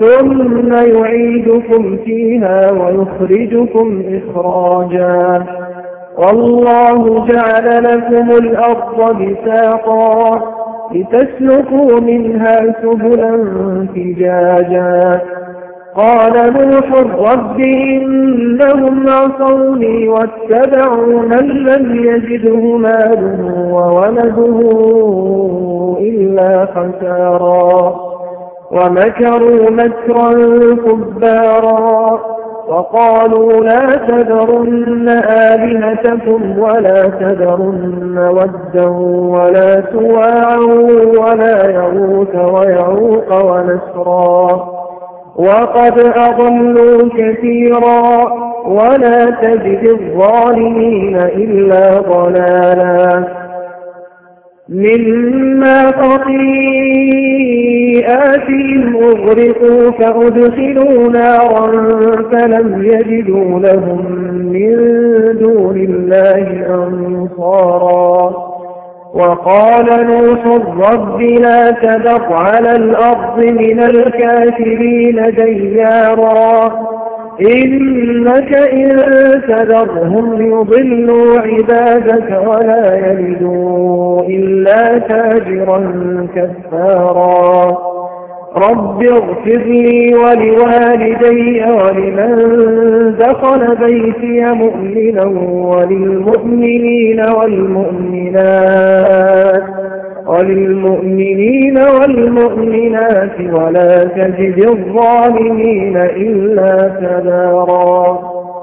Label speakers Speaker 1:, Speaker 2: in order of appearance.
Speaker 1: ثم يعيدكم فيها ويخرجكم إخراجا. والله جعل لكم الأرض بساطا لتسلكوا منها سبلا فجاجا. قال نوح رب إنهم عصوني واتبعوا من لم يجده ماله وولده إلا خسارا. ومكروا مكرا كبارا وقالوا لا تذرن آلهتكم ولا تذرن ودا ولا سواعا ولا يغوث ويعوق ونسرا وقد أضلوا كثيرا ولا تجد الظالمين إلا ضلالا مما خطيئاتهم أغرقوا فأدخلوا نارا فلم يجدوا لهم من دون الله أنصارا وقال نوح رب لا تذر على الأرض من الكافرين ديارا إنك إن تذرهم يضلوا عبادك ولا يلدوا إلا تاجرا كفارا. رب اغفر لي ولوالدي ولمن دخل بيتي مؤمنا وللمؤمنين والمؤمنات. وللمؤمنين والمؤمنات ولا تجد الظالمين إلا تبارا.